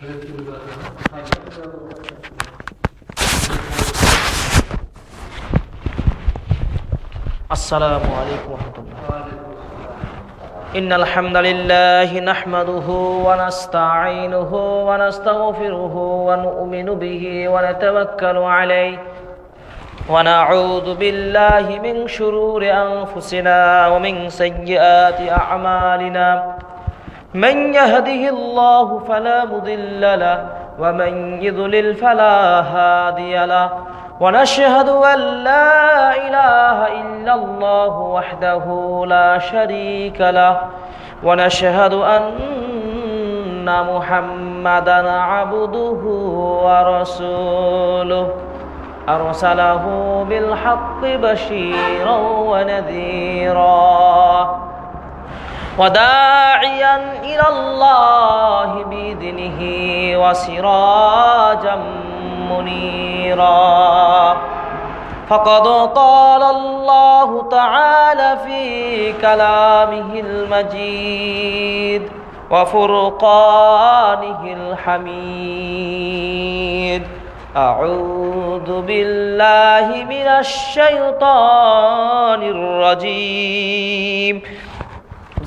السلام عليكم ورحمة الله. إن الحمد لله نحمده ونستعينه ونستغفره ونؤمن به ونتوكل عليه. ونعوذ بالله من شرور أنفسنا ومن سيئات أعمالنا. من يهده الله فلا مضل له ومن يضلل فلا هادي له. ونشهد أن لا إله إلا الله وحده لا شريك له. ونشهد أن محمدا عبده ورسوله. أرسله بالحق بشيرا ونذيرا. وداعيا إلى الله بإذنه وسراجا منيرا. فقد قال الله تعالى في كلامه المجيد وفرقانه الحميد. أعوذ بالله من الشيطان الرجيم.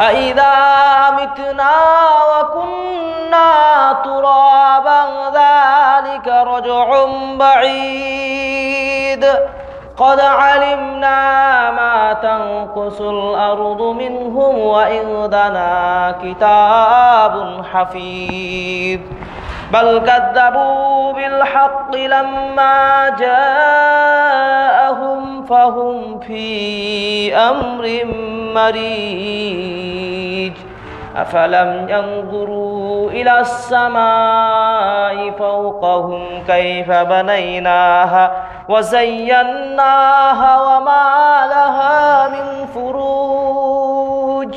أإذا متنا وكنا ترابا ذلك رجع بعيد قد علمنا ما تنقص الأرض منهم وإنذنا كتاب حفيظ بل كذبوا بالحق لما جاءهم فهم في أمر مريج. أفلم ينظروا إلى السماء فوقهم كيف بنيناها وزيناها وما لها من فروج.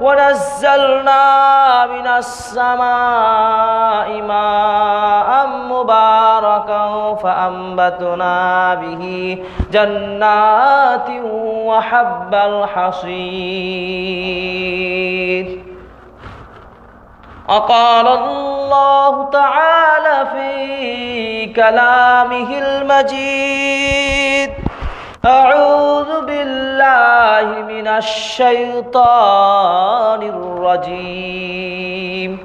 ونزلنا من السماء ماء مباركا فأنبتنا به جنات وحب الحصيد. وقال الله تعالى في كلامه المجيد أعوذ بالله من الشيطان الرجيم.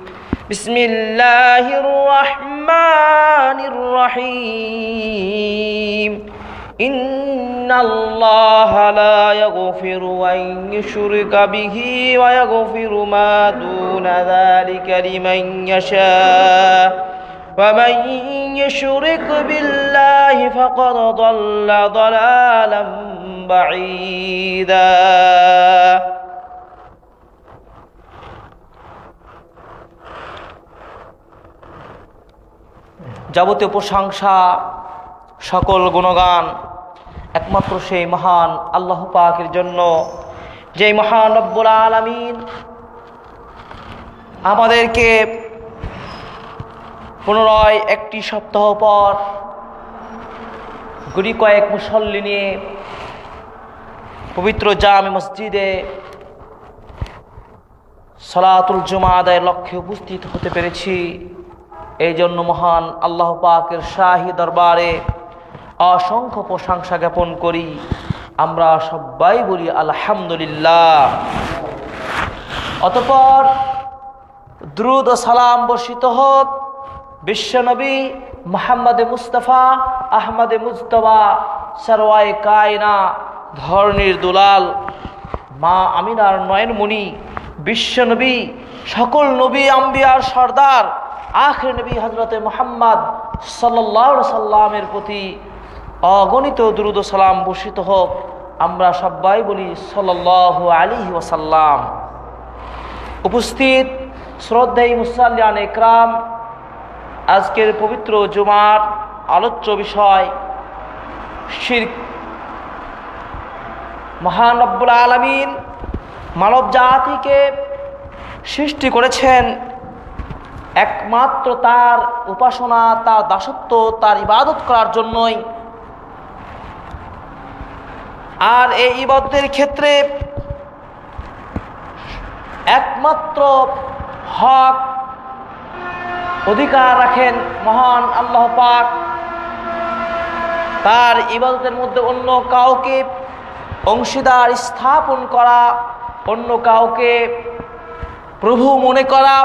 بسم الله الرحمن الرحيم. إن الله لا يغفر أن يشرك به ويغفر ما دون ذلك لمن يشاء. ومن يشرك بالله فقد ضل ضلالا بعيدا যাবতীয় প্রশংসা সকল গুণগান একমাত্র সেই মহান আল্লাহ পাকের জন্য যে মহান রব্বুল আলমিন আমাদেরকে পুনরায় একটি সপ্তাহ পর গুড়ি কয়েক মুসল্লি নিয়ে পবিত্র জামে মসজিদে সলাতুল জমা আদায়ের লক্ষ্যে উপস্থিত হতে পেরেছি। এই জন্য মহান আল্লাহ পাকের শাহী দরবারে অসংখ্য প্রশংসা জ্ঞাপন করি। আমরা সবাই বলি আলহামদুলিল্লাহ। অতপর দ্রুত সালাম বর্ষিত হোক। বিশ্বনবী মোহাম্মদে মুস্তফা, আহমদে মুস্তফা সরওয়াই কায়না ধরনীর দুলাল, মা আমিনার নয়নমণি বিশ্ব নবী সকল নবী আম্বিয়ার সর্দার, আখরে নবী হজরতে মোহাম্মদ সাল্লাহ সাল্লামের প্রতি অগণিত দ্রুদ সালাম বর্ষিত হোক। আমরা সবাই বলি সাল্লাহ আলী ওসাল্লাম উপস্থিত শ্রদ্ধাই মুসাল্লান একরাম আজকের পবিত্র জুমার আলোচ্য বিষয় শির মহানব্বুল আলমিন মানব জাতিকে সৃষ্টি করেছেন একমাত্র তার উপাসনা, তার দাসত্ব, তার ইবাদত করার জন্যই। আর এই ইবাদতের ক্ষেত্রে একমাত্র হক অধিকার রাখেন মহান আল্লাহ পাক। তার ইবাদতের মধ্যে অন্য কাউকে অংশীদার স্থাপন করা, অন্য কাউকে প্রভু মনে করা,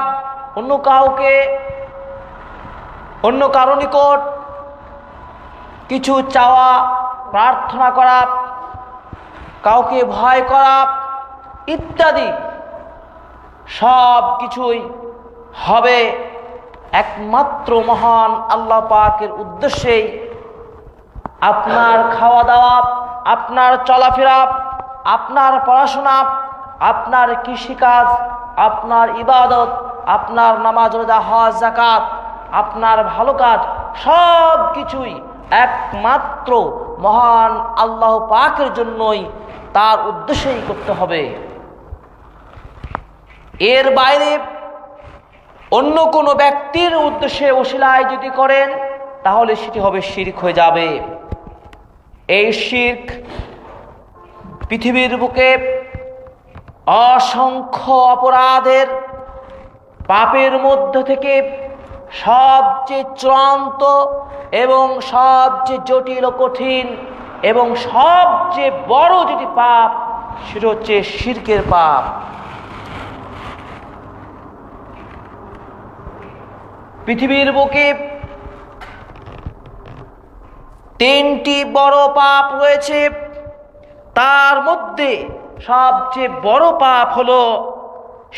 অন্য কাউকে অন্য কারও নিকট কিছু চাওয়া, প্রার্থনা করা, কাউকে ভয় করা ইত্যাদি সব কিছুই হবে। একমাত্র মহান আল্লাহ পাকের উদ্দেশ্যেই আপনার খাওয়া দাওয়া আপনার চলাফেরা, আপনার পড়াশোনা, আপনার কৃষিকাজ, আপনার ইবাদত, আপনার নামাজ, রোজা, হজ জাকাত আপনার ভালো কাজ, সব কিছুই একমাত্র মহান আল্লাহ পাকের জন্যই তার উদ্দেশ্যেই করতে হবে। এর বাইরে অন্য কোনো ব্যক্তির উদ্দেশ্যে ওসিলায় যদি করেন, তাহলে সেটি হবে শির্ক হয়ে যাবে। এই শির্ক পৃথিবীর বুকে অসংখ্য অপরাধের পাপের মধ্য থেকে সবচেয়ে চূড়ান্ত এবং সবচেয়ে জটিল ও কঠিন এবং সবচেয়ে বড় যেটি পাপ, সেটা হচ্ছে শির্কের পাপ। পৃথিবীর বুকে তিনটি বড় পাপ রয়েছে। তার মধ্যে সবচেয়ে বড় পাপ হলো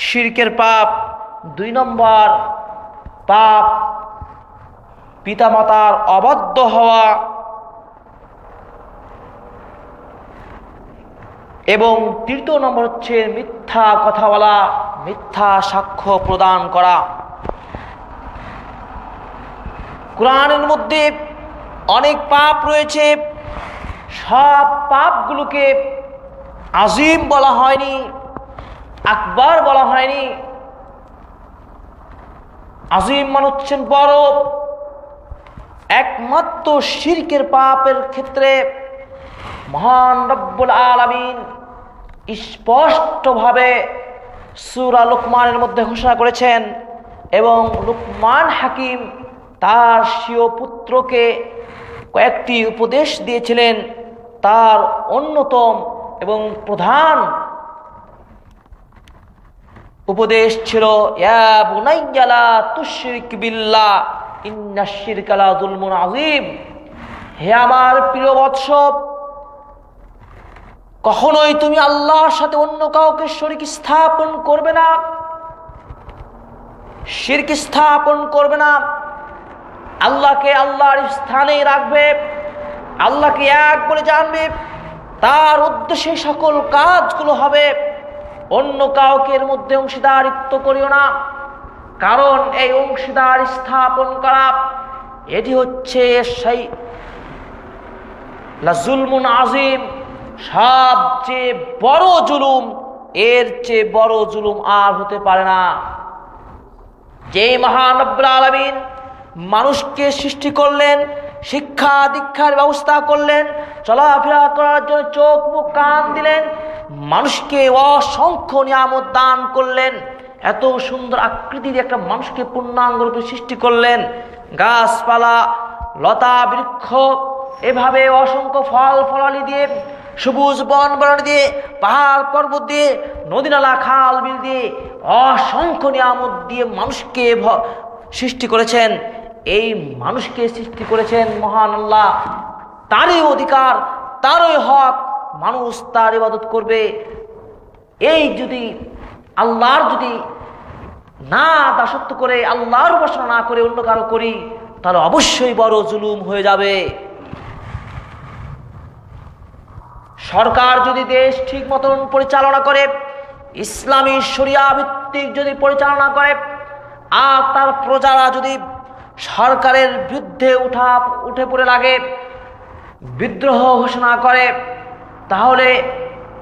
শির্কের পাপ, দুই নম্বর পাপ পিতামাতার অবাধ্য হওয়া এবং তৃতীয় নম্বর হচ্ছে মিথ্যা কথা বলা মিথ্যা সাক্ষ্য প্রদান করা। কোরআনের মধ্যে অনেক পাপ রয়েছে। সব পাপগুলোকে আজিম বলা হয়নি, আকবর বলা হয়নি। আজিম মানে হচ্ছেন বড়। একমাত্র শিরকের পাপের ক্ষেত্রে মহান রব্বুল আলমিন স্পষ্টভাবে সুরা লুকমানের মধ্যে ঘোষণা করেছেন এবং লুকমান হাকিম তার স্বীয় পুত্রকে কয়েকটি উপদেশ দিয়েছিলেন তার অন্যতম এবং প্রধান উপদেশ ছিল আজিম হে আমার প্রিয় বৎস কখনোই তুমি আল্লাহর সাথে অন্য কাউকে শরিক স্থাপন করবে না, শিরক স্থাপন করবে না। আল্লাহকে আল্লাহর স্থানে রাখবে, আল্লাহকে এক বলে জানবে, তার উদ্দেশ্যে সকল কাজগুলো হবে। অন্য কাউকে এর মধ্যে অংশীদারিত্ব করিও না, কারণ এই অংশীদার স্থাপন করা, এটি হচ্ছে সেই জুলমুন আজিম সবচেয়ে বড় জুলুম, এর চেয়ে বড় জুলুম আর হতে পারে না। যে মহানব্বুল মানুষকে সৃষ্টি করলেন, শিক্ষা, দীক্ষার ব্যবস্থা করলেন, চলাফেরা করার জন্য চোখ, মুখ, কান দিলেন, মানুষকে অসংখ্য নিয়ামত দান করলেন, এত সুন্দর আকৃতির একটা মানুষকে পূর্ণাঙ্গ রূপে সৃষ্টি করলেন, গাছপালা, লতা, বৃক্ষ, এভাবে অসংখ্য ফল, ফলালি দিয়ে, সবুজ বন বরণ দিয়ে, পাহাড় পর্বত দিয়ে নদী নালা খাল, বিল দিয়ে অসংখ্য নিয়ামত দিয়ে মানুষকে সৃষ্টি করেছেন। এই মানুষকে সৃষ্টি করেছেন মহান আল্লাহ। তারই অধিকার, তারই হক, মানুষ তার ইবাদত করবে। এই যদি আল্লাহর যদি না দাসত্ব করে, আল্লাহর উপাসনা না করে অন্য কারও করি, তাহলে অবশ্যই বড় জুলুম হয়ে যাবে। সরকার যদি দেশ ঠিক মতন পরিচালনা করে, ইসলামী শরিয়া ভিত্তিক যদি পরিচালনা করে, আর তার প্রজারা যদি সরকারের বিরুদ্ধে উঠা, উঠে পড়ে লাগে, বিদ্রোহ ঘোষণা করে, তাহলে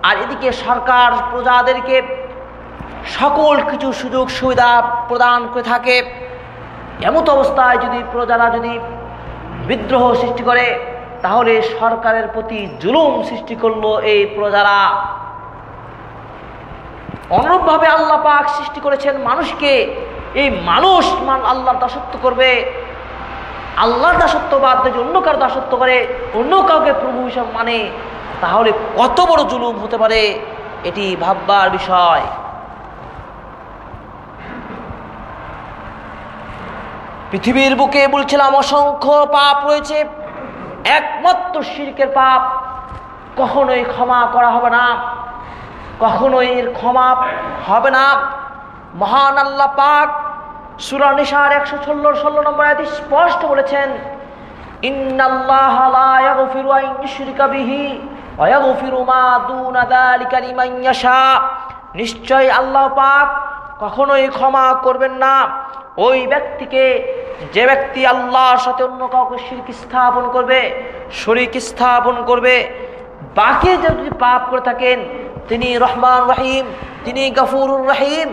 আর এদিকে সরকার প্রজাদেরকে সকল কিছু সুযোগ সুবিধা প্রদান করে থাকে। এমত অবস্থায় যদি প্রজারা যদি বিদ্রোহ সৃষ্টি করে, তাহলে সরকারের প্রতি জুলুম সৃষ্টি করল এই প্রজারা। অনুরূপভাবে আল্লাহ পাক সৃষ্টি করেছেন মানুষকে এই মানুষ মান আল্লাহর দাসত্ব করবে। আল্লাহর দাসত্ব বাদ দিয়ে অন্য কারও দাসত্ব করে, অন্য কাউকে প্রভু হিসাব মানে তাহলে কত বড় জুলুম হতে পারে, এটি ভাববার বিষয়। পৃথিবীর বুকে বলছিলাম, অসংখ্য পাপ রয়েছে। একমাত্র শিরকের পাপ, কখনোই ক্ষমা করা হবে না। কখনোই এর ক্ষমা হবে না। মহান আল্লাহ পাক সুরা একশো ষোলো ষোলো নম্বর আয়াতে স্পষ্ট বলেছেন নিশ্চয় আল্লাহ পাক কখনোই ক্ষমা করবেন না। ওই ব্যক্তিকে, যে ব্যক্তি আল্লাহর সাথে অন্য কাউকে শিরক স্থাপন করবে, শরিক স্থাপন করবে, বাকি যদি পাপ করে থাকেন, তিনি রহমান রহিম, তিনি গফুরুর রহিম,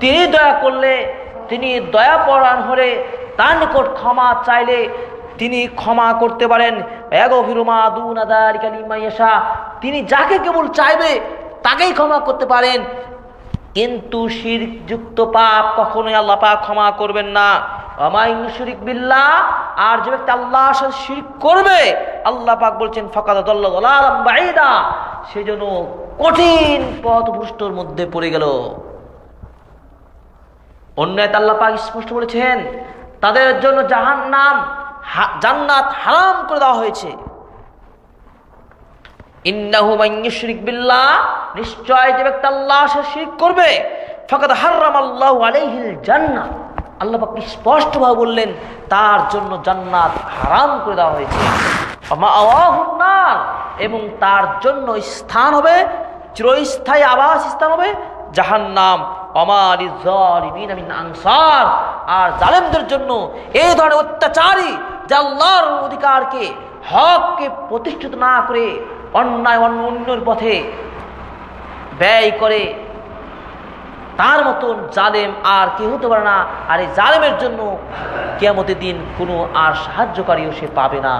তিনি দয়া করলে তিনি দয়া পরায়ণ হলে তার নিকট ক্ষমা চাইলে তিনি ক্ষমা করতে পারেন। তিনি যাকে কেবল চাইবে, তাকেই ক্ষমা করতে পারেন। কিন্তু শিরযুক্ত পাপ কখনোই আল্লাহ পাক ক্ষমা করবেন না। অমাইন শরিক বিল্লাহ। আর যে ব্যক্তি আল্লাহ শিরিক করবে, আল্লাহ পাক বলছেন ফকাত বাইদা সেই জন্য কঠিন পথভ্রষ্টর মধ্যে পড়ে গেল। অন্যায় আল্লাহ পাক স্পষ্ট বলেছেন, তাদের জন্য জাহান নাম জান্নাত হারাম করে দেওয়া হয়েছে। করবে। আল্লাহ জান্নাত স্পষ্টভাবে বললেন, তার জন্য জান্নাত হারাম করে দেওয়া হয়েছে। এবং তার জন্য স্থান হবে, চিরস্থায়ী আবাস স্থান হবে, জাহান্নাম আনসার। আর জালেমদের জন্য এই ধরনের অত্যাচারী যে আল্লাহর অধিকারকে, হককে প্রতিষ্ঠিত না করে অন্যায় অন্য অন্যর পথে ব্যয় করে, তার মতন জালেম আর কেউ হতে পারে না। আর এই জালেমের জন্য কেমতের দিন কোনো আর সাহায্যকারীও সে পাবে না।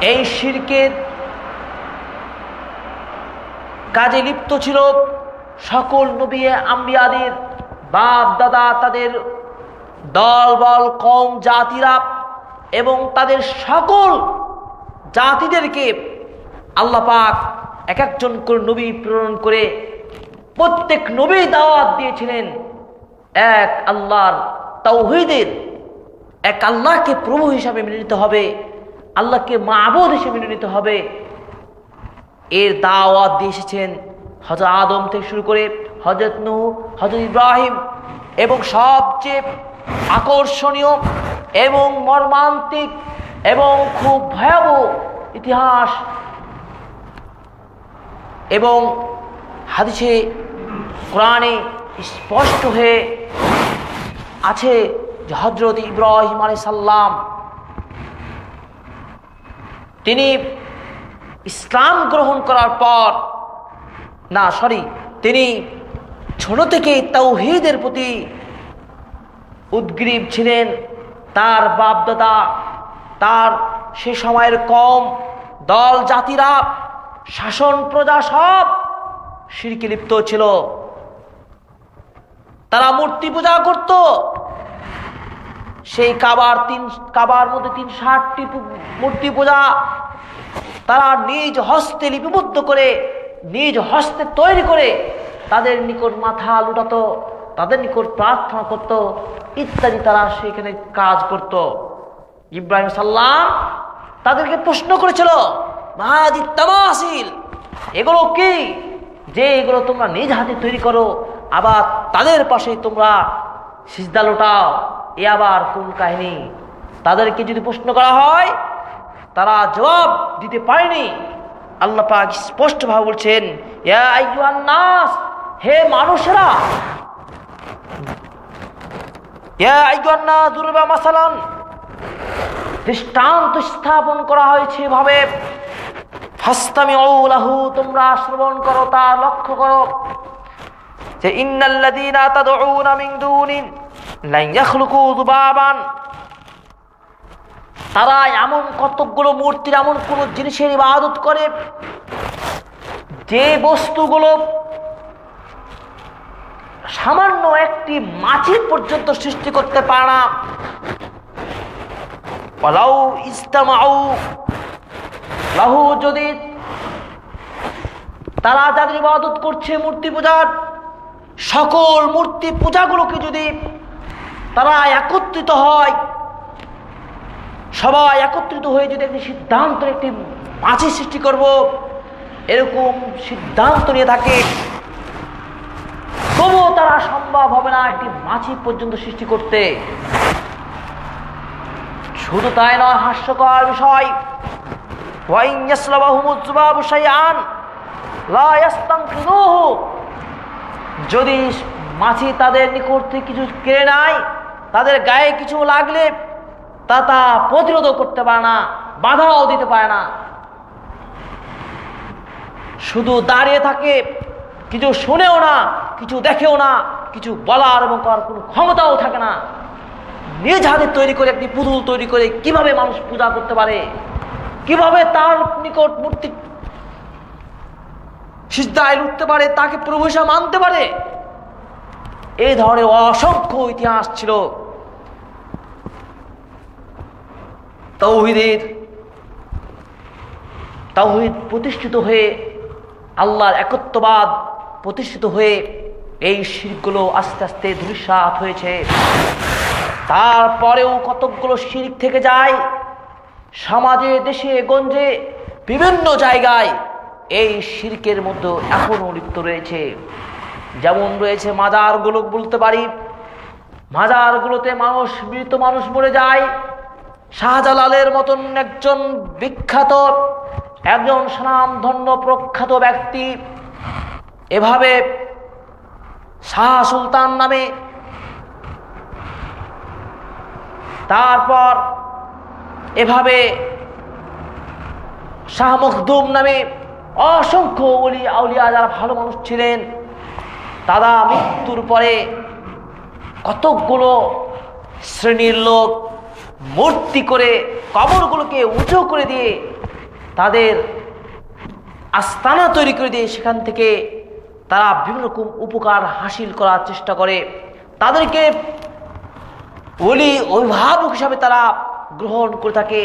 এই শিরকের কাজে লিপ্ত ছিল সকল নবী আম্বিয়াদের, বাপ, দাদা, তাদের দল, বল কম জাতিরা এবং তাদের সকল জাতিদেরকে আল্লাহ পাক এক একজন করে নবী প্রেরণ করে প্রত্যেক নবী দাওয়াত দিয়েছিলেন। এক আল্লাহর তৌহিদের এক আল্লাহকে প্রভু হিসাবে মেনে নিতে হবে, আল্লাহকে মাহবুদ হিসেবে মেনে নিতে হবে। এর দাওয়াত দিয়ে এসেছেন হজরত আদম থেকে শুরু করে হজরত নু হজরত ইব্রাহিম এবং সবচেয়ে আকর্ষণীয় এবং মর্মান্তিক এবং খুব ভয়াবহ ইতিহাস এবং হাদিসে, কোরআনে স্পষ্ট হয়ে আছে যে হজরত ইব্রাহিম আলী সাল্লাম তিনি ইসলাম গ্রহণ করার পর, না সরি তিনি ছোট থেকে তৌহিদের প্রতি উদ্গ্রীব ছিলেন। তার বাপদাদা, তার সে সময়ের কম দল জাতিরা, শাসন প্রজা সব সিরকে লিপ্ত ছিল। তারা মূর্তি পূজা করত। সেই কাবার তিন, কাবার মধ্যে তিন ষাটটি মূর্তি পূজা তারা নিজ হস্তে লিপিবদ্ধ করে, নিজ হস্তে তৈরি করে তাদের নিকট মাথা লুটাতো, তাদের নিকট প্রার্থনা করত, ইত্যাদি তারা সেখানে কাজ করত। ইব্রাহিম সাল্লাম তাদেরকে প্রশ্ন করেছিল এগুলো কি? যে এগুলো তোমরা নিজ হাতে তৈরি করো, আবার তাদের পাশে তোমরা সিজদা লোটাও, এ আবার কোন কাহিনী? তাদেরকে যদি প্রশ্ন করা হয় তারা জবাব দিতে পারেনি। আল্লাহ পাক স্পষ্টভাবে বলছেন নাস হে মানুষেরা মাসালান, দৃষ্টান্ত স্থাপন করা হয়েছে এভাবে। লাহু, তোমরা শ্রবণ করো, তা লক্ষ্য করো যে মিন দুনিন তারা এমন কতকগুলো মূর্তির, এমন কোন জিনিসের ইবাদত করে যে বস্তুগুলো সামান্য একটি মাছি পর্যন্ত সৃষ্টি করতে পারে না। পালাউ ইস্তামাউ লাহু যদি তারা যাদের ইবাদত করছে মূর্তি পূজার, সকল মূর্তি পূজাগুলোকে যদি তারা একত্রিত হয় সবাই একত্রিত হয়ে যদি একটি সিদ্ধান্ত একটি মাছি সৃষ্টি করব, এরকম সিদ্ধান্ত নিয়ে থাকে, তবুও তারা সম্ভব হবে না একটি মাছি পর্যন্ত সৃষ্টি করতে। শুধু তাই নয়, হাস্যকর বিষয় যদি মাছি তাদের নিকট থেকে কিছু কেড়ে নেয়, তাদের গায়ে কিছু লাগলে তা তা প্রতিরোধ করতে পারে না, বাধাও দিতে পারে না। শুধু দাঁড়িয়ে থাকে, কিছু শুনেও না, কিছু দেখেও না, কিছু বলার এবং করার কোনো ক্ষমতাও থাকে না। নিজ হাতে তৈরি করে, একটি পুতুল তৈরি করে কীভাবে মানুষ পূজা করতে পারে? কীভাবে তার নিকট মূর্তি সিদ্ধায় উঠতে পারে, তাকে প্রভুষা মানতে পারে? এই ধরনের অসংখ্য ইতিহাস ছিল। তৌহিদের তৌহিদ প্রতিষ্ঠিত হয়ে, আল্লাহর একত্ববাদ প্রতিষ্ঠিত হয়ে এই শিরগুলো আস্তে আস্তে ধূলিসাত হয়েছে। তারপরেও কতকগুলো শিরিক থেকে যায়, সমাজে, দেশে, গঞ্জে, বিভিন্ন জায়গায় এই শিরকের মধ্যে এখনও লিপ্ত রয়েছে। যেমন রয়েছে মাজারগুলো বলতে পারি, মাজারগুলোতে মানুষ, মৃত মানুষ মরে যায় শাহজালালের মতন একজন বিখ্যাত, একজন ধন্য প্রখ্যাত ব্যক্তি এভাবে শাহ সুলতান নামে তারপর এভাবে শাহ মখদুম নামে অসংখ্য অলি আউলিয়া যারা ভালো মানুষ ছিলেন, তারা মৃত্যুর পরে কতকগুলো শ্রেণির লোক মূর্তি করে কবরগুলোকে উঁচু করে দিয়ে তাদের আস্তানা তৈরি করে দিয়ে সেখান থেকে তারা বিভিন্ন রকম উপকার হাসিল করার চেষ্টা করে। তাদেরকে ওলি অভিভাবক হিসাবে তারা গ্রহণ করে থাকে।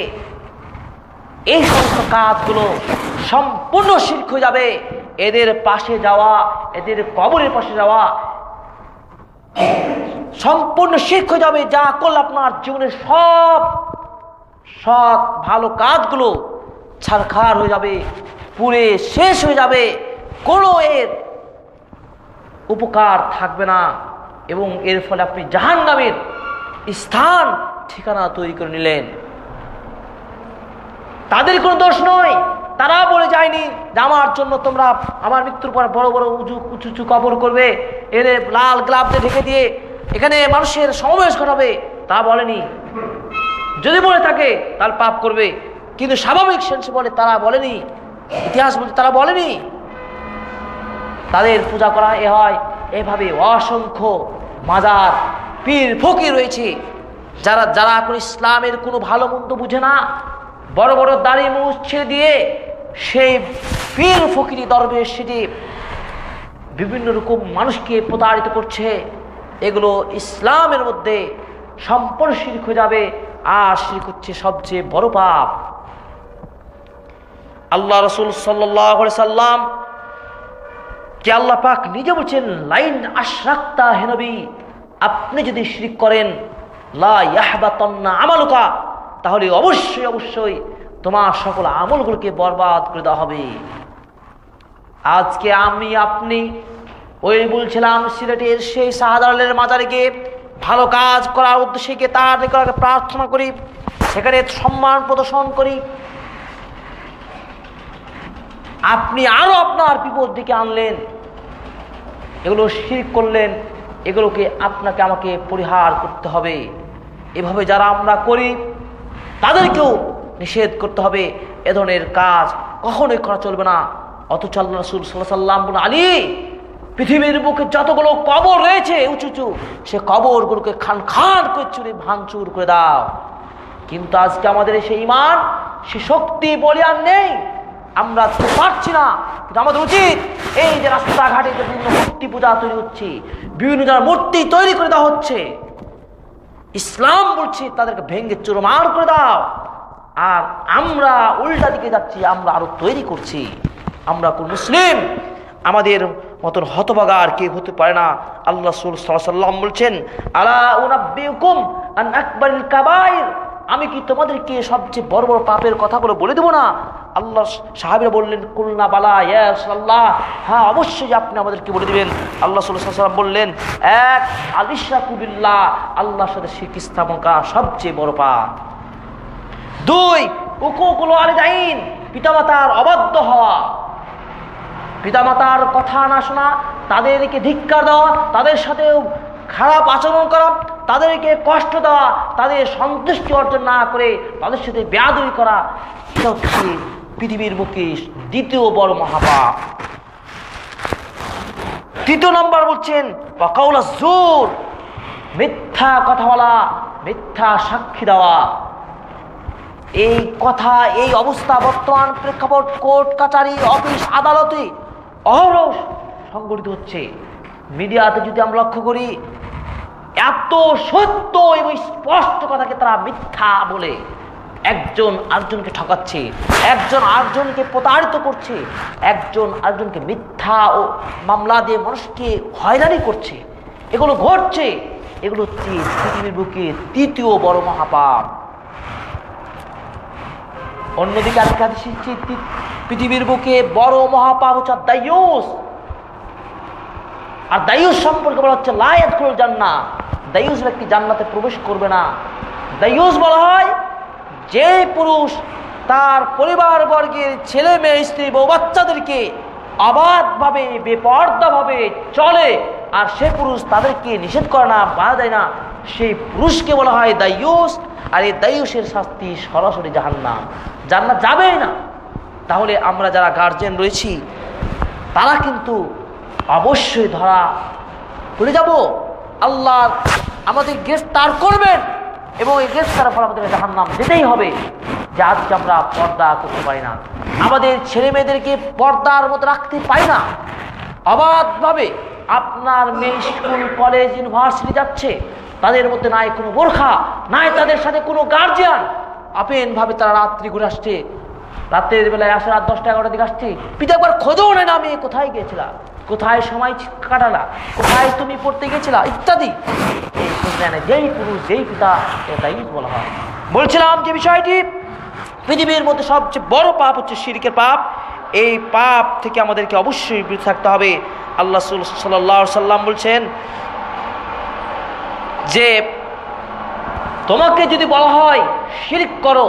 এই সমস্ত কাজগুলো সম্পূর্ণ হয়ে যাবে। এদের পাশে যাওয়া, এদের কবরের পাশে যাওয়া সম্পূর্ণ শির্ক হয়ে যাবে, যা করলে আপনার জীবনের সব সৎ ভালো কাজগুলো ছাড়খার হয়ে যাবে পুরে শেষ হয়ে যাবে, কোনো এর উপকার থাকবে না এবং এর ফলে আপনি জাহান নামের স্থান, ঠিকানা তৈরি করে নিলেন। তাদের কোনো দোষ নয়, তারা বলে যায়নি যে আমার জন্য তোমরা আমার মৃত্যুর পর বড় বড় উঁচু উঁচু উঁচু কবর করবে এর লাল গ্লাভ ঢেকে দিয়ে এখানে মানুষের সমাবেশ ঘটাবে, তা বলেনি। যদি বলে থাকে, তার পাপ করবে। কিন্তু স্বাভাবিক সেন্সে বলে, তারা বলেনি। ইতিহাস বলতে তারা বলেনি। তাদের পূজা করা এ হয়। এভাবে অসংখ্য মাজার, পীর, ফকির রয়েছে। যারা যারা এখন ইসলামের কোনো ভালো মন্দ বুঝে না, বড় বড় দাড়ি মুছ ছেড়ে দিয়ে সেই পীর, ফকিরি দরবেশ সেটি বিভিন্ন রকম মানুষকে প্রতারিত করছে। এগুলো ইসলামের মধ্যে সম্পূর্ণ শির্ক হয়ে যাবে, আর শির্ক হচ্ছে সবচেয়ে বড় পাপ। আল্লাহ রসুল সাল্লাম যে আল্লাহ পাক নিজে বলছেন, লাইন আশরাক্তা হেনবি আপনি যদি শিরিক করেন, লা ইয়াহবাতন্না আমালুকা তাহলে অবশ্যই অবশ্যই তোমার সকল আমলগুলোকে বরবাদ করে দেওয়া হবে। আজকে আমি, আপনি ওই বলছিলাম, সিলেটের সেই শাহদালের মাজারে গিয়ে ভালো কাজ করার উদ্দেশ্যে গিয়ে তার নিকটে প্রার্থনা করি, সেখানে সম্মান প্রদর্শন করি। আপনি আরও আপনার বিপদ দিকে আনলেন, এগুলো শির করলেন, এগুলোকে আপনাকে আমাকে পরিহার করতে হবে। এভাবে যারা আমরা করি, তাদেরকেও নিষেধ করতে হবে। এ ধরনের কাজ কখনোই করা চলবে না। অথচ আল্লাহ রসুল সাল্লাহ সাল্লাম আলী পৃথিবীর বুকে যতগুলো কবর রয়েছে, উঁচু উঁচু, সে কবরগুলোকে খান খান করে চুরি, ভাঙচুর করে দাও। কিন্তু আজকে আমাদের সেই ইমান সে শক্তি বলে আর নেই। আমরা পারছি না। কিন্তু আমাদের উচিত এই যে রাস্তাঘাটে বিভিন্ন মূর্তি পূজা তৈরি হচ্ছে, বিভিন্ন যারা মূর্তি তৈরি করে দেওয়া হচ্ছে। ইসলাম বলছে, তাদেরকে ভেঙ্গে চুরমার করে দাও। আর আমরা উল্টা দিকে যাচ্ছি, আমরা আরও তৈরি করছি। আমরা কোন মুসলিম আমাদের মতন হতবাগা আর কেউ হতে পারে না। আল্লাহ সাল্লাম বলছেন, আলা আমি কি তোমাদেরকে সবচেয়ে বড় বড় পাপের কথাগুলো বলে দেবো না? আল্লাহ সাহাবিরা বললেন, কুলনা বালা আল্লাহ হ্যাঁ অবশ্যই আপনি আমাদেরকে বলে দিবেন। আল্লাহ সাল্লাম বললেন, এক আলিশা কুবিল্লা আল্লাহর সাথে শিখ স্থাপন করা সবচেয়ে বড় পাপ। দুই, উকুকুল আলিদাইন পিতামাতার অবাধ্য হওয়া। পিতামাতার কথা না শোনা, তাদেরকে ধিক্কার দেওয়া, তাদের সাথে খারাপ আচরণ করা, তাদেরকে কষ্ট দেওয়া, তাদের সন্তুষ্টি অর্জন না করে তাদের সাথে বেয়াদবি করা, এটা হচ্ছে পৃথিবীর মুখে দ্বিতীয় বড় মহাপাপ। তৃতীয় নম্বর বলছেন পকাউলা জোর, মিথ্যা কথা বলা মিথ্যা সাক্ষী দেওয়া। এই কথা, এই অবস্থা বর্তমান প্রেক্ষাপট কোর্ট কাচারি, অফিস, আদালতে অহরহ সংগঠিত হচ্ছে। মিডিয়াতে যদি আমরা লক্ষ্য করি, এত সত্য এবং স্পষ্ট কথাকে তারা মিথ্যা বলে একজন আরেকজনকে ঠকাচ্ছে, একজন আরেকজনকে প্রতারিত করছে, একজন আরেকজনকে মিথ্যা ও মামলা দিয়ে মানুষকে হয়রানি করছে। এগুলো ঘটছে। এগুলো হচ্ছে পৃথিবীর বুকে তৃতীয় বড় মহাপাপ। অন্যদিকে আরেকটা হাদিস পৃথিবীর বুকে বড় মহাপাপ হচ্ছে দায়ুস। আর দায়ুস সম্পর্কে বলা হচ্ছে লায়াত করল জান্না দায়ুস ব্যক্তি জান্নাতে প্রবেশ করবে না। দায়ুস বলা হয়, যে পুরুষ তার পরিবার বর্গের ছেলে মেয়ে, স্ত্রী, বউ, বাচ্চাদেরকে অবাধভাবে, বেপর্দাভাবে চলে, আর সে পুরুষ তাদেরকে নিষেধ করে না, বাধা দেয় না। সেই পুরুষকে বলা হয় দায়ুস, আর এই দায়ুসের শাস্তি সরাসরি জাহান্নাম। জান্নাত যাবেই না। তাহলে আমরা যারা গার্জেন রয়েছি, তারা কিন্তু অবশ্যই ধরা পড়ে যাব। আল্লাহ আমাদের গ্রেফতার করবেন এবং এই গ্রেফতার ফলে আমাদের জাহান নাম যেতেই হবে, যে আজকে আমরা পর্দা করতে পারি না। আমাদের ছেলে মেয়েদেরকে পর্দার মতো রাখতে পারি না। অবাধভাবে আপনার মেয়ে স্কুল, কলেজ, ইউনিভার্সিটি যাচ্ছে, তাদের মধ্যে নাই কোনো বোরখা, নাই তাদের সাথে কোনো গার্জিয়ান আপেনভাবে তারা রাত্রি ঘুরে আসছে রাত্রের বেলায় আসে রাত দশটা এগারোটার দিকে আসছে। পিতা একবার খোঁজও নেয় না, আমি কোথায় গিয়েছিলা কোথায় সময় কাটালা? কোথায় তুমি পড়তে গেছিলা ইত্যাদি। যেই পুরুষ, যেই পিতা, এটাই বলা হয়। বলছিলাম যে বিষয়টি, পৃথিবীর মধ্যে সবচেয়ে বড় পাপ হচ্ছে শিরিকের পাপ। এই পাপ থেকে আমাদেরকে অবশ্যই বিরত থাকতে হবে। আল্লাহ সাল্লাহ সাল্লাম বলছেন যে, তোমাকে যদি বলা হয় শিরিক করো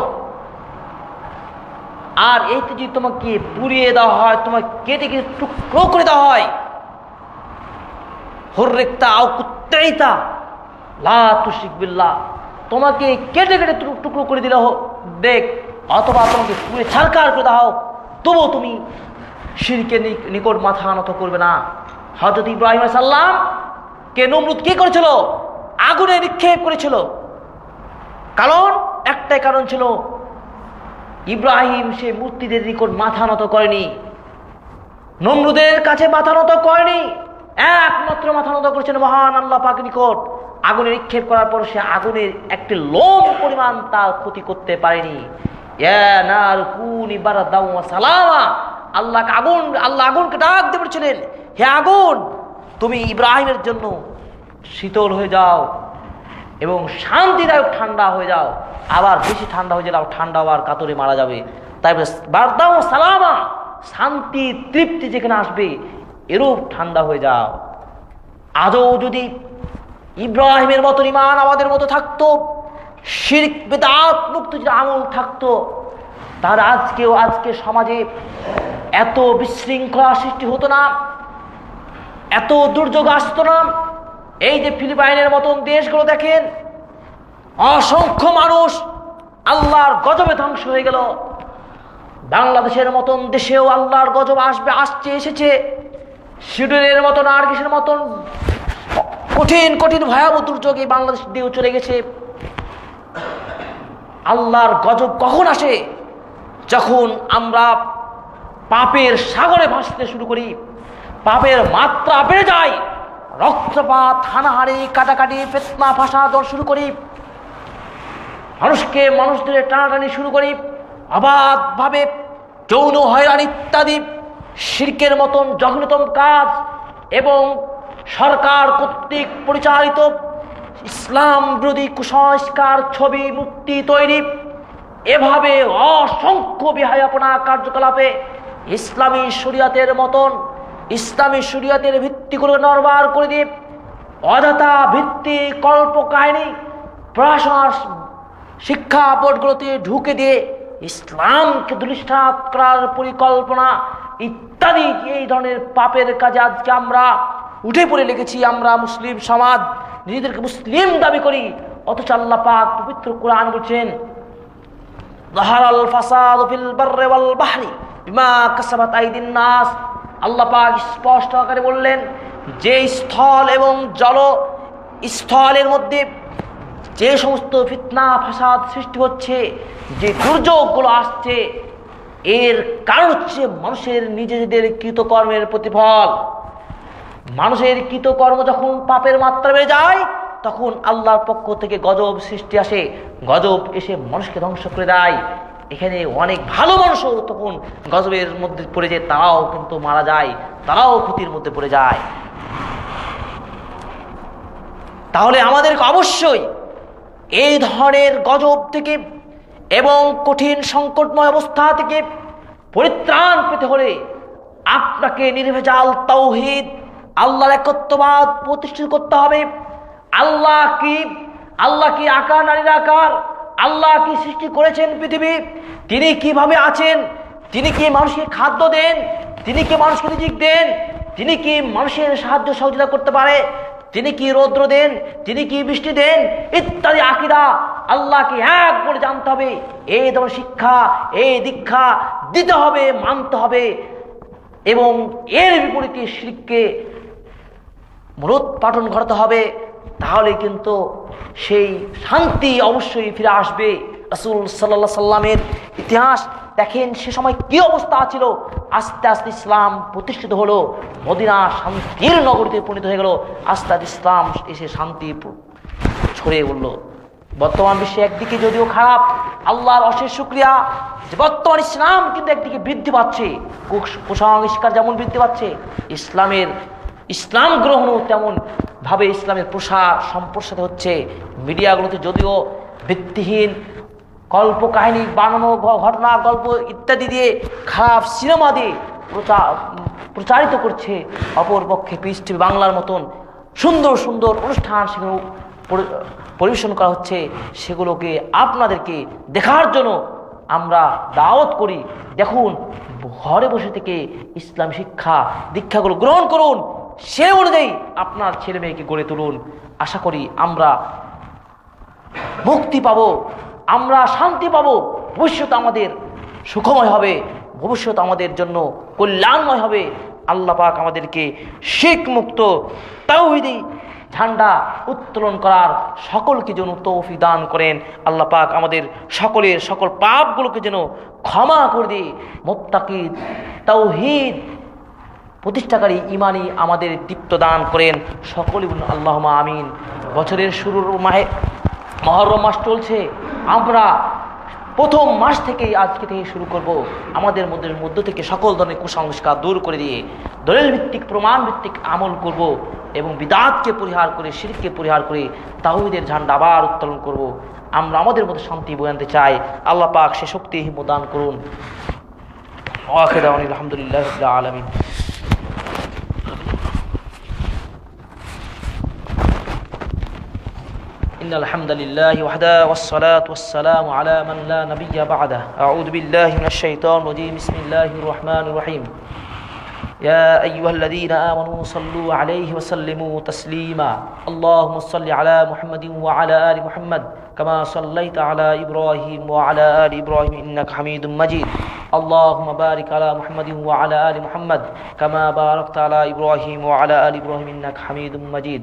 আর এইতে যদি তোমাকে পুড়িয়ে দেওয়া হয়, তোমাকে কেটে কেটে টুকরো করে দেওয়া হয়, হর্রেকতা আও কুত্তাইতা, লা তুশিক বিল্লাহ, তোমাকে কেটে কেটে টুকরো করে দিলে হোক, দেখ, অথবা তোমাকে পুড়ে ছালকার করে দেওয়া হোক, তবুও তুমি শিরকে নিকট মাথা নত করবে না। হজরত ইব্রাহিম সাল্লাম কে নমরুদ কি করেছিল? আগুনে নিক্ষেপ করেছিল। কারণ একটাই কারণ ছিল ইব্রাহিম সে মূর্তিদের নিকট মাথা নত করেনি। নমরুদের কাছে মাথা নত করেনি। একমাত্র মাথা নত করেছেন মহান আল্লাহ পাক নিকট। আগুনে নিক্ষেপ করার পর সে আগুনের একটি লোম পরিমাণ তার ক্ষতি করতে পারেনি। আল্লাহ আগুন, আল্লাহ আগুনকে ডাক দিয়ে বলেছিলেন, হে আগুন, তুমি ইব্রাহিমের জন্য শীতল হয়ে যাও। এবং শান্তিদায়ক ঠান্ডা হয়ে যাও। আবার বেশি ঠান্ডা হয়ে যাও ঠান্ডা আবার কাতরে মারা যাবে। তাই বলে, বারদাও সালামা, শান্তি, তৃপ্তি যেখানে আসবে, এরূপ ঠান্ডা হয়ে যাও। আজও যদি ইব্রাহিমের মতো ইমান আমাদের মতো থাকতো, শির্ক, বেদাত মুক্ত যদি আমল থাকতো তার আজকেও আজকে সমাজে এত বিশৃঙ্খলা সৃষ্টি হতো না, এত দুর্যোগ আসতো না। এই যে ফিলিপাইনের মতন দেশগুলো দেখেন, অসংখ্য মানুষ আল্লাহর গজবে ধ্বংস হয়ে গেল। বাংলাদেশের মতন দেশেও আল্লাহর গজব আসবে, আসছে, এসেছে। সুইডেনের মতন আর কিসের মতন কঠিন কঠিন, ভয়াবহ দুর্যোগে বাংলাদেশ দিয়েও চলে গেছে। আল্লাহর গজব কখন আসে? যখন আমরা পাপের সাগরে ভাসতে শুরু করি, পাপের মাত্রা বেড়ে যায়। রক্তপাত হানাহারি কাটাকাটি, ফেতনা ফাঁসাদন শুরু করি। মানুষকে মানুষদের টানাটানি শুরু করি। অবাধভাবে যৌন হয়রান ইত্যাদি শির্কের মতন জঘন্যতম কাজ এবং সরকার কর্তৃক পরিচালিত ইসলাম বিরোধী কুসংস্কার, ছবি মুক্তি তৈরি। এভাবে অসংখ্য বিহায়াপনা কার্যকলাপে ইসলামী শরিয়াতের মতন ইসলামী শরিয়াতের ভিত্তিগুলো নরবার করে দিয়ে অযথা ভিত্তি, কল্প কাহিনী, প্রশাসন, শিক্ষা বোর্ডগুলোতে ঢুকে দিয়ে ইসলামকে দুলিষ্ঠাত করার পরিকল্পনা ইত্যাদি এই ধরনের পাপের কাজে আজকে আমরা উঠে পড়ে লেগেছি। আমরা মুসলিম সমাজ, নিজেদেরকে মুসলিম দাবি করি। অথচ আল্লাহ পাক পবিত্র কোরআন বলছেন ফাসাদ আইদিন নাস। আল্লাহ পাক স্পষ্ট আকারে বললেন, যে স্থল এবং জল স্থলের মধ্যে যে সমস্ত ফিতনা, ফাসাদ সৃষ্টি হচ্ছে, যে দুর্যোগগুলো আসছে, এর কারণ হচ্ছে মানুষের নিজেদের কৃতকর্মের প্রতিফল। মানুষের কৃতকর্ম যখন পাপের মাত্রা বেড়ে যায়, তখন আল্লাহর পক্ষ থেকে গজব সৃষ্টি আসে, গজব এসে মানুষকে ধ্বংস করে দেয়। এখানে অনেক ভালো মানুষও তখন গজবের মধ্যে পড়ে যায় তারাও কিন্তু মারা যায়, তারাও ক্ষতির মধ্যে পড়ে যায়। তাহলে আমাদেরকে অবশ্যই এই ধরনের গজব থেকে এবং কঠিন সংকটময় অবস্থা থেকে পরিত্রাণ পেতে হলে আপনাকে নির্ভেজাল তৌহিদ, আল্লাহর একত্ববাদ প্রতিষ্ঠিত করতে হবে। আল্লাহ কি? আল্লাহ কি আকার, নারীর আকার? আল্লাহ কি সৃষ্টি করেছেন পৃথিবী? তিনি কীভাবে আছেন? তিনি কি মানুষকে খাদ্য দেন? তিনি কি মানুষকে রিজিক দেন? তিনি কি মানুষের সাহায্য সহযোগিতা করতে পারে? তিনি কি রৌদ্র দেন? তিনি কি বৃষ্টি দেন? ইত্যাদি আকিদা আল্লাহকে এক বলে জানতে হবে। এই ধরনের শিক্ষা, এই দীক্ষা দিতে হবে, মানতে হবে। এবং এর বিপরীতে শিরকে মূলত পাঠন ঘটাতে হবে। তাহলে কিন্তু সেই শান্তি অবশ্যই ফিরে আসবে। রসুল সাল্লা সাল্লামের ইতিহাস দেখেন সে সময় কি অবস্থা ছিল? আস্তে আস্তে ইসলাম প্রতিষ্ঠিত হলো, মদিনা শান্তির নগরীতে পরিণত হয়ে গেল, আস্তে আস্তে ইসলাম এসে শান্তি ছড়িয়ে উঠল বর্তমান বিশ্বে একদিকে যদিও খারাপ, আল্লাহর অশেষ শুক্রিয়া, যে বর্তমান ইসলাম কিন্তু একদিকে বৃদ্ধি পাচ্ছে কুসংস্কার যেমন বৃদ্ধি পাচ্ছে, ইসলামের ইসলাম গ্রহণও তেমন ভাবে ইসলামের প্রসার সম্প্রসারিত হচ্ছে মিডিয়াগুলোতে, যদিও ভিত্তিহীন গল্প কাহিনী বানানো ঘটনা, গল্প ইত্যাদি দিয়ে খারাপ সিনেমা দিয়ে প্রচার প্রচারিত করছে অপরপক্ষে পিস টিভি বাংলার মতন সুন্দর সুন্দর অনুষ্ঠান সেগুলো পরিবেশন করা হচ্ছে। সেগুলোকে আপনাদেরকে দেখার জন্য আমরা দাওয়াত করি। দেখুন, ঘরে বসে থেকে ইসলাম শিক্ষা দীক্ষাগুলো গ্রহণ করুন। সে অনুযায়ী আপনার ছেলে মেয়েকে গড়ে তুলুন। আশা করি আমরা মুক্তি পাব, আমরা শান্তি পাব। ভবিষ্যৎ আমাদের সুখময় হবে, ভবিষ্যৎ আমাদের জন্য কল্যাণময় হবে। আল্লাহ পাক আমাদেরকে শিখ মুক্ত তাওহিদি ঝান্ডা উত্তোলন করার সকলকে যেন তৌফি দান করেন। আল্লাহ পাক আমাদের সকলের সকল পাপগুলোকে যেন ক্ষমা করে দিয়ে মোত্তাকিদ তাওহিদ প্রতিষ্ঠাকারী ইমানই আমাদের দীপ্তদান করেন। সকলে বলুন আল্লাহ আমিন। বছরের শুরুর মাহে মহরম মাস চলছে। আমরা প্রথম মাস থেকেই আজকে থেকে শুরু করব। আমাদের মধ্যে মধ্য থেকে সকল ধরনের কুসংস্কার দূর করে দিয়ে দলিল ভিত্তিক প্রমাণ ভিত্তিক আমল করব এবং বিদাতকে পরিহার করে শিরকে পরিহার করে তাহিদের ঝান্ডা আবার উত্তোলন করব। আমরা আমাদের মধ্যে শান্তি বোঝাতে চাই। আল্লাহ পাক সে শক্তি হিমদান করুন। আলহামদুলিল্লাহ আলমিন। إن الحمد لله وحده والصلاة والسلام على من لا نبي بعده. أعوذ بالله من الشيطان الرجيم. بسم الله الرحمن الرحيم. يا أيها الذين آمنوا صلوا عليه وسلموا تسليما. اللهم صل على محمد وعلى آل محمد كما صليت على إبراهيم وعلى آل إبراهيم إنك حميد مجيد. اللهم بارك على محمد وعلى آل محمد كما باركت على إبراهيم وعلى آل إبراهيم إنك حميد مجيد.